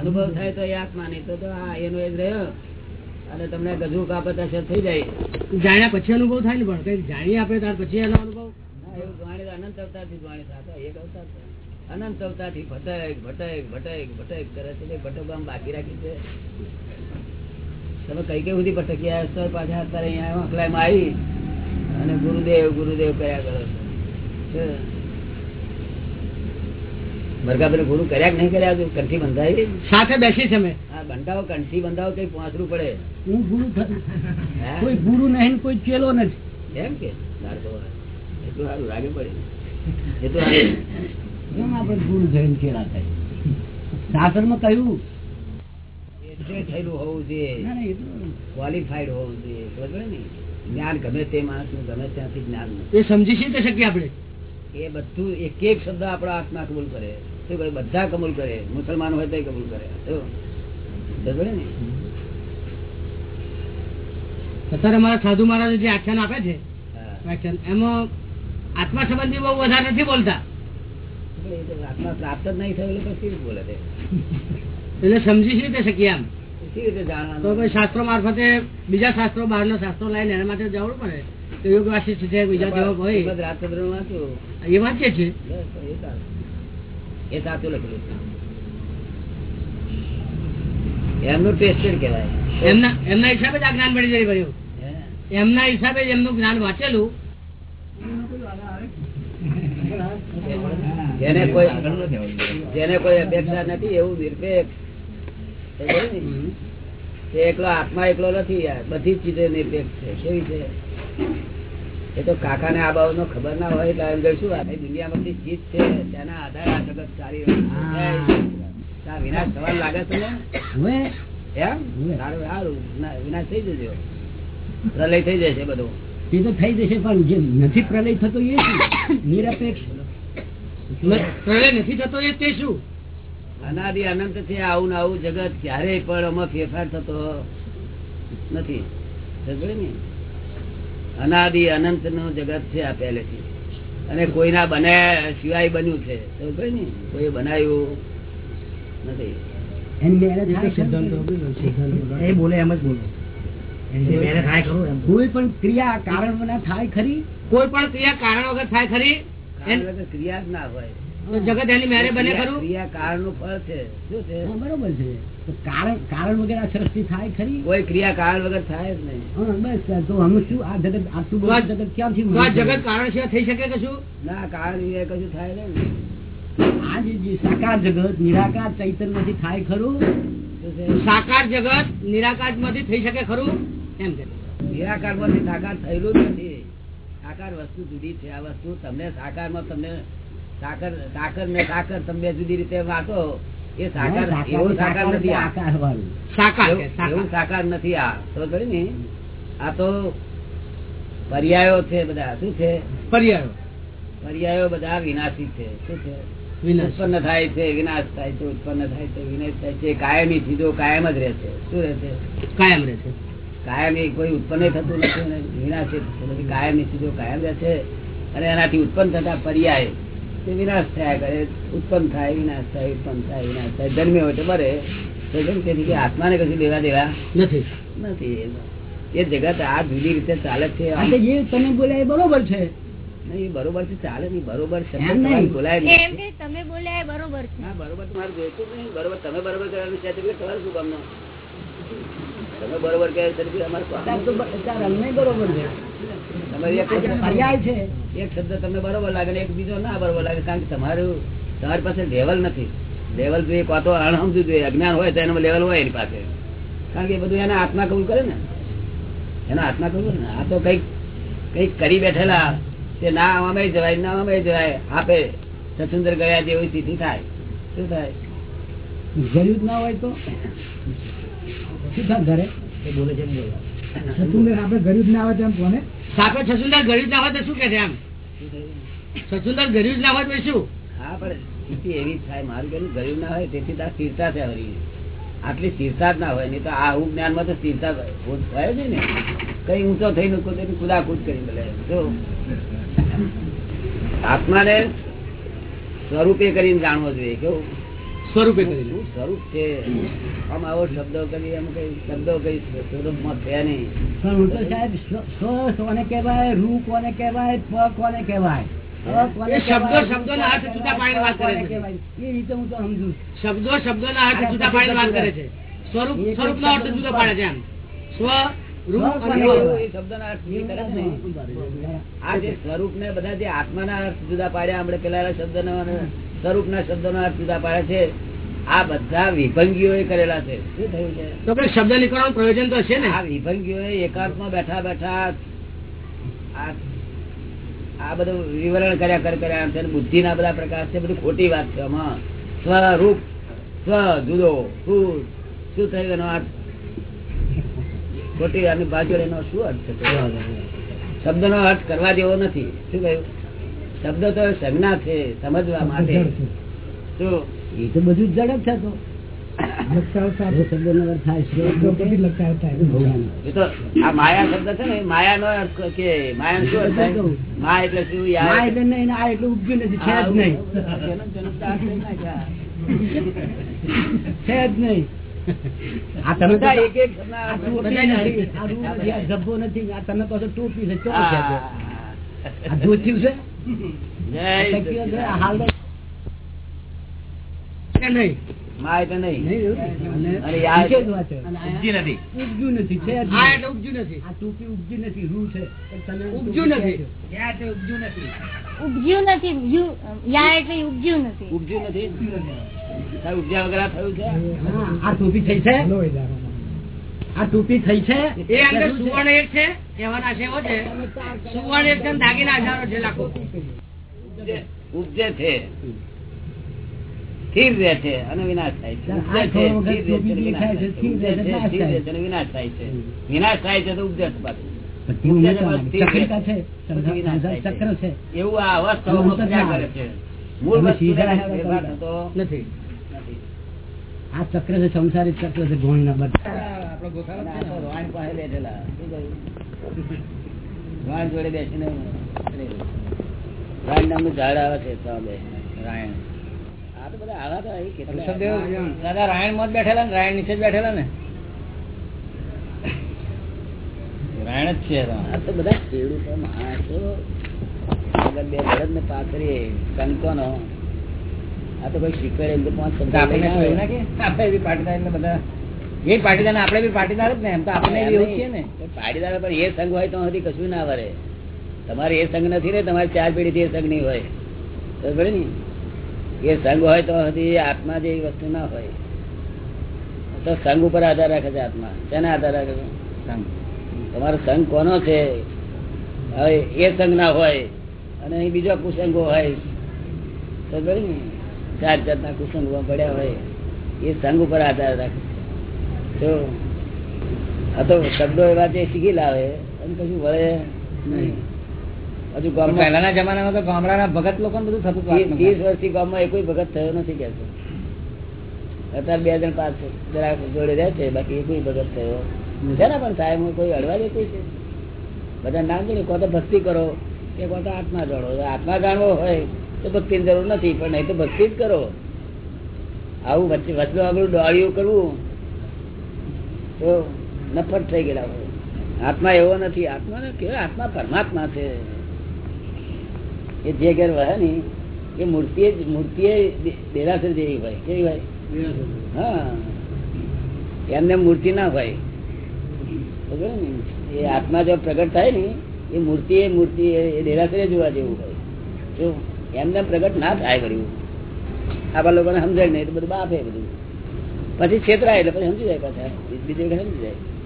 અનુભવ થાય તો એ આત્મા નહીં. તો આ એનો એ રહ્યો. અને તમને ગજુ કાપત અસર થઈ જાય. જાણ્યા પછી અનુભવ થાય ને પણ કઈ જાણીએ આપણે ત્યાર પછી એનો અનુભવ? જાણે અનંત અવતારથી જાણે એક અવતાર અનંત ભટક ભટક ભટક ભટક કરે છે. તે બાકી રાખી છે. તમે કઈ કઈ સુધી ભટક્યા? હશો પાછા અત્યારે અહીંયા અખલાઈમાં આવી. અને ગુરુદેવ ગુરુદેવ કર્યા કરો છો. મરઘાભાઈ ગુરુ કર્યા નહીં કર્યા? કંઠી બંધાવી સાથે બેસી છે મેં. હા બંધાવો કંઠી બંધાવો કઈ પહોંચવું પડે. હું ગુરુ કોઈ ગુરુ નહીં કોઈ ચેલો નથી. એમ કે? એટલું સારું લાગે પડે એટલું સારું આપણે ગુરુ થઈને ચેલા થાય? શાસ્ત્રમાં કહ્યું. એટલે થયેલું હોવું જોઈએ. ના, ના, ક્વોલિફાઈડ હોવું જોઈએ. ને? જ્ઞાન ગમે તે માણસનું ગમે ત્યાંથી જ્ઞાન. એ સમજી શકીએ આપણે? એ બધું એક એક શબ્દ આપણા આત્મા કબૂલ કરે. શું કરે? બધા કબૂલ કરે. મુસલમાન હોય તો કબૂલ કરે. શું? ને? અત્યારે મારા સાધુ મહારાજ જે આખ્યાન આપે છે વ્યાખ્યાન એમાં આત્મા સંબંધી બહુ વધારે નથી બોલતા. આત્મા પ્રાપ્ત જ નહીં થયેલું તો બોલે છે એટલે સમજી તે શકીએ આમ? તો કોઈ શાસ્ત્રો મારફતે બીજા શાસ્ત્રો બહારના શાસ્ત્રો લઈને એના માટે જવું પડે. તો યોગ વાસિષ્ઠ છે બીજા જેવા હોય. શ્રીમદ વાંચ્યું. એ વાંચીએ છીએ એ સાચું લખેલું એમનું ટેસ્ટેડ કહેવાય. એમના એમના હિસાબે જ આ જ્ઞાન મળી જાય એમના હિસાબે એમનું જ્ઞાન વાંચેલું. જેને કોઈ જેને કોઈ અપેક્ષા નથી એવું નિરપેક્ષ સમજ્યો એકલો આત્મા એકલો નથી યાર. બધી જ ચીજો નિરપેક્ષ છે. કેવી છે? એ તો કાકા ને આ બાબત નો ખબર ના હોય એટલે અંદર શું આ દુનિયામાં બધી ચીજ છે? તેના આધારે આ જગત સારી વિનાશ થવા લાગે છે ને? એમ? સારું સારું વિનાશ થઈ જજો. પ્રલય થઈ જશે બધું. તે તો થઈ જશે પણ જે નથી પ્રલય થતો એ નિરપેક્ષ. પ્રલય નથી થતો એ તે શું? અનાદિ અનંત છે આવું ને આવું જગત ક્યારેય પણ આમાં ફેરફાર થતો નથી. ને? અનાદિ અનંતનું જગત છે આ પહેલેથી. અને કોઈના બને સિવાય બન્યું છે. ને? કોઈ બનાવ્યું નથી. એ બોલે એમ જ બોલો. કોઈ પણ ક્રિયા કારણ થાય ખરી? કોઈ પણ ક્રિયા કારણ વગર થાય ખરી? ક્રિયા જ ના હોય. જગત એની મેરે બને ખરું? કારણનું ફળ છે. શું છે? બરોબર છે. કારણ કારણ વગર આ સૃષ્ટિ થાય ખરી? કોઈ ક્રિયા કારણ વગર થાય જ નહીં. બસ તો અમે શું આ જગત આટલું બધું જગત ક્યાંથી જગત કારણ સિવાય થઈ શકે કશું ના કારણ કશું થાય નહીં આ જે જે સાકાર જગત નિરાકાર ચૈતન્યમાંથી થાય ખરું? સાકાર જગત નિરાકારમાંથી થઈ શકે ખરું? એમ કે નિરાકારમાંથી સાકાર થયેલું નથી. સાકાર વસ્તુ જુદી છે. આ વસ્તુ તમને સાકારમાં તમને સાકર સાકર ને સાકર તમે જુદી રીતે વાંચો એ સાકર એવું સાકાર નથી આ. આકાર વાળું સાકાર કે એવું- એવું સાકાર નથી આ. તો ને? આ તો પર્યાયો છે બધા. શું છે? પર્યાયો. પર્યાયો બધા વિનાશી છે. શું છે? ઉત્પન્ન થાય છે વિનાશ થાય છે ઉત્પન્ન થાય છે વિનાશ થાય છે. કાયમી ચીજો કાયમ જ રહે છે. શું રહે છે? કાયમ રહેશે કાયમી કોઈ ઉત્પન્ન થતું નથી અને વિનાશ થતું નથી. ચીજો કાયમ રહેશે અને એનાથી ઉત્પન્ન થતા પર્યાય તે વિનાશ થયા કરે ઉત્પન્ન થાય વિનાશ થાય ઉત્પન્ન થાય વિનાશ થાય. ધર્મી હોય તો મરે તેથી કે આત્માને કશું લેવા દેવા નથી. નથી. એ જગત આ જુદી રીતે ચાલે છે. જે તમે બોલ્યા એ બરોબર છે. નહીં, એ બરોબર છે ચાલે નહીં બરોબર બોલાય એમ કે તમે બોલ્યા બરોબર છે. બરોબર તમારે જોઈતું નહીં. બરોબર તમે બરોબર કરવાનું છે તમારે શું કામનું? તમે બરોબર કહે અમારે બરોબર છે. એક શબ્દ તમને બરોબર લાગે એક બીજો ના બરોબર લાગે કારણ કે તમારું તમારી પાસે લેવલ નથી. લેવલ જોઈએ કાં તો જોઈએ. અજ્ઞાન હોય તો એનામાં લેવલ હોય એની પાસે. કારણ કે એ બધું એના આત્મા કબૂલ કરે ને. એના આત્મા કબૂલ ને. આ તો કંઈક કંઈક કરી બેઠેલા. તે ના અમે જવાય ના અમે જવાય. આપે સચુંદર ગયા જેવી સ્થિતિ થાય. શું થાય? જરૂર ના હોય તો. શું ઘરે? સચુંદર આપડે ગરીબ ના આવે તેમ કોને? સાપે સચુંદર ગરીબ ના હોય તો શું કે છે આમ સચુંદર ગરીબ ના હોય તો શું? હા પણ સ્થિતિ એવી થાય. મારું કહેવું ગરીબ ના હોય તેથી તો સ્થિરતા છે વળી આટલી સ્થિરતા જ ના હોય. નહીં તો આ હું જ્ઞાનમાં તો સ્થિરતા હોય છે ને કઈ ઊંચો થઈને કુદે કુદાકુદ કરી મળે જો આત્માને સ્વરૂપે કરીને જાણવો જોઈએ. કેવું? સ્વરૂપે કરી શું સ્વરૂપ છે? આમ આવો શબ્દો કરી એમ કઈ શબ્દો કઈ સ્વરૂપમાં થયા નહીં. સ્વરૂપ તો સાહેબ સ્વ કોને કહેવાય રૂ કોને કહેવાય પ કોને કહેવાય? અ શબ્દો કહેવાય, અર્થ જુદા પાડીને વાત કરે છે. એ રીતે હું તો સમજુ છું. શબ્દો શબ્દોના અર્થ જુદા પાડીને વાત કરે છે. સ્વરૂપ સ્વરૂપનો અર્થ જુદો પાડે છે એમ. સ્વ રૂપ અને એવું ભાવ. એ શબ્દોના અર્થ જે કરે છે. ને, આ જે સ્વરૂપ ને બધા જે આત્માના અર્થ જુદા પાડ્યા આપણે પેલા શબ્દનો અને સ્વરૂપના શબ્દોનો અર્થ જુદા પાડે છે. આ બધા વિભંગીઓ કરેલા છે. શું થયું છે? તો કઈ શબ્દ નીકળવાનું પ્રયોજન તો છે ને. આ વિભંગીઓ એકાંતમાં બેઠા બેઠા આ આ બધું વિવરણ કર્યા કર કર્યા છે બુદ્ધિ ના બધા પ્રકાર છે. બધું ખોટી વાત છે આમાં. સ્વરૂપ સ્વ જુદો શું શું થયું એનો અર્થ? ખોટી આની બાજુ એનો શું અર્થ છે? શબ્દનો અર્થ કરવા જેવો નથી. શું કહ્યું? શબ્દ તો સંજ્ઞા છે સમજવા માટે. એ તો બધું જ જડ છે તો. માયા શબ્દ છે ને માયા નો અર્થ કે માયા શું અર્થ થાય? મા એટલે શું યાર એટલે નહીં આ એટલું ઉપજ્યું નથી છે જ નહીં. છે જ નહીં. ટોપી છો? ઉપજ્યા વગર થયું છે? આ ટોપી થઈ છે? આ ટોપી થઈ છે? એ અંદર સુવર્ણ એક છે? કહેવાના છે એવો છે. સુવર્ણ છે દાગીના હજારો છે લાખો. ઉપજે છે. સ્થિર રહે છે અને વિનાશ થાય છે. વિનાશ થાય છે. વિનાશ થાય તો એવું આ અવસ્થાઓમાં અંતર કરે છે? મૂળ નથી. આ ચક્ર છે સંસારી ચક્ર છે ગોળ ના. બધા આપડે રોહાણ પાસે. શું કહ્યું? રોહાણ જોડે બેસીને રાયણ નામનું ઝાડ આવે છે. રાયણ. આ તો બધા આવા તો કેટલા દાદા રાયણમાં બેઠેલા ને રાયણ નીચે જ બેઠેલા ને? રાયણ જ છે આ તો બધા ખેડૂતો માણસો આગળ બે બળદ ને પાથરીએ કંકોનો આ તો કોઈ શીખવે પાંચ શબ્દ આપણે પાટતા એટલે બધા એ પાટીદાર આપણે બી પાટીદાર જ ને એમ તો આપણે એવું ને. પાડીદાર પણ એ સંઘ હોય તો હજી કશું ના વરે. તમારે એ સંઘ નથી ને તમારી ચાર પેઢી થી એ સંઘ નહીં હોય. ખબર ને એ સંઘ હોય તો હજી આત્મા જેવી વસ્તુ ના હોય. તો સંઘ ઉપર આધાર રાખે છે આત્મા. શેના આધાર રાખે છે? સંઘ. તમારો સંઘ કોનો છે? હવે એ સંઘ ના હોય અને અહીં બીજો કુસંગો હોય. તો ને ચાર જાતના કુસંગો પડ્યા હોય. એ સંઘ ઉપર આધાર રાખે તો આ તો શબ્દો એવા તે શીખી લાવે અને કશું વળે નહીં. હજુ પહેલાના જમાનામાં તો ગામડાના ભગત લોકો બધું થતું ત્રીસ વર્ષથી ગામમાં એક ભગત થયો નથી કે અત્યારે બે જણ પાંચ જરાક જોડે રહે છે બાકી એક ભગત થયો. ને પણ સાહેબ કોઈ અડવા દેતું છે? બધા નામ જોડે કોતો ભક્તિ કરો કે કોતો આત્મા જાણો. આત્મા જાણવો હોય તો ભક્તિની જરૂર નથી પણ નહીં તો ભક્તિ જ કરો. આવું વચ્ચે વચ્ચે આગળ દોડ્યું કરવું નફરત થઈ ગયેલા હોય. આત્મા એવો નથી. આત્મા ને કેવાય આત્મા પરમાત્મા છે? એ જે ઘેર વહે ને, એ મૂર્તિ મૂર્તિ દેરાસર જેવી હોય. કેવી હોય? હા. એમને મૂર્તિ ના ને? એ આત્મા જો પ્રગટ થાય ને, એ મૂર્તિ એ મૂર્તિ એ- દેરાસરે જોવા જેવું હોય. જો એમને પ્રગટ ના થાય કર્યું આપણા લોકોને સમજાય નહીં, તો બધું બાફે બધું. પછી છેતરાય એટલે પછી સમજી જાય પાછા. બીજી સમજી જાય.